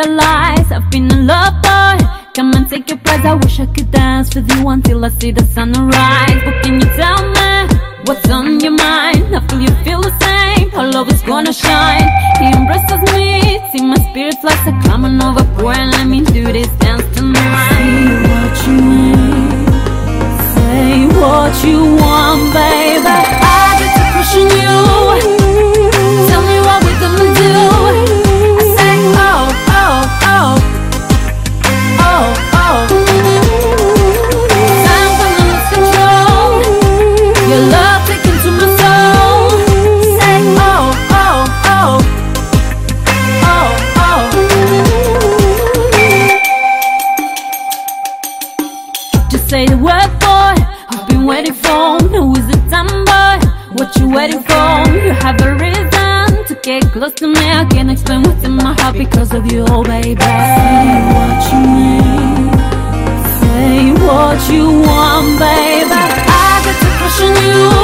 lies. I've been in love, boy. Come and take your prize. I wish I could dance with you until I see the sunrise. But can you tell me what's on your mind? I feel you feel the same. Our love is gonna shine. He embraces me. See my spirit flies a coming over. Boy, let me say the word, boy. I've been waiting for. Now is the time, boy. What you waiting for? You have a reason to get close to me. I can't explain what's in my heart because of you, oh baby. Say what you need. Say what you want, baby. I got to crush on you.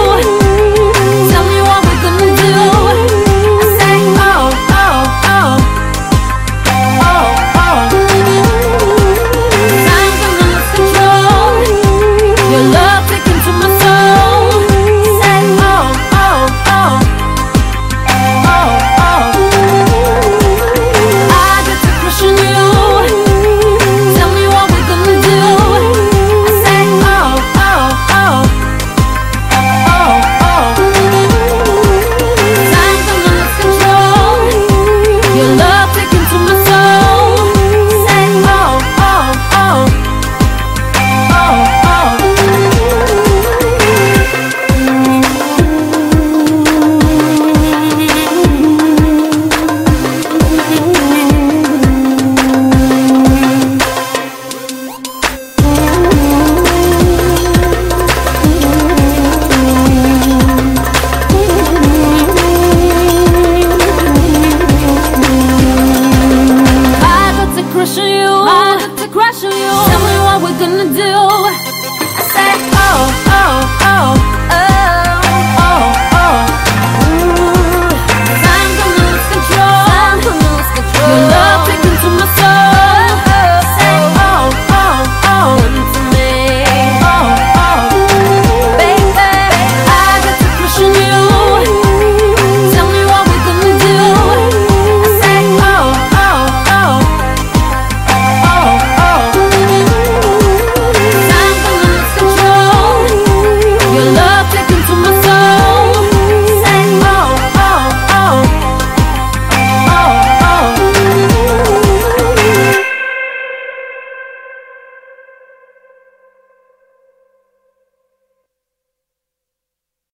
Gonna do.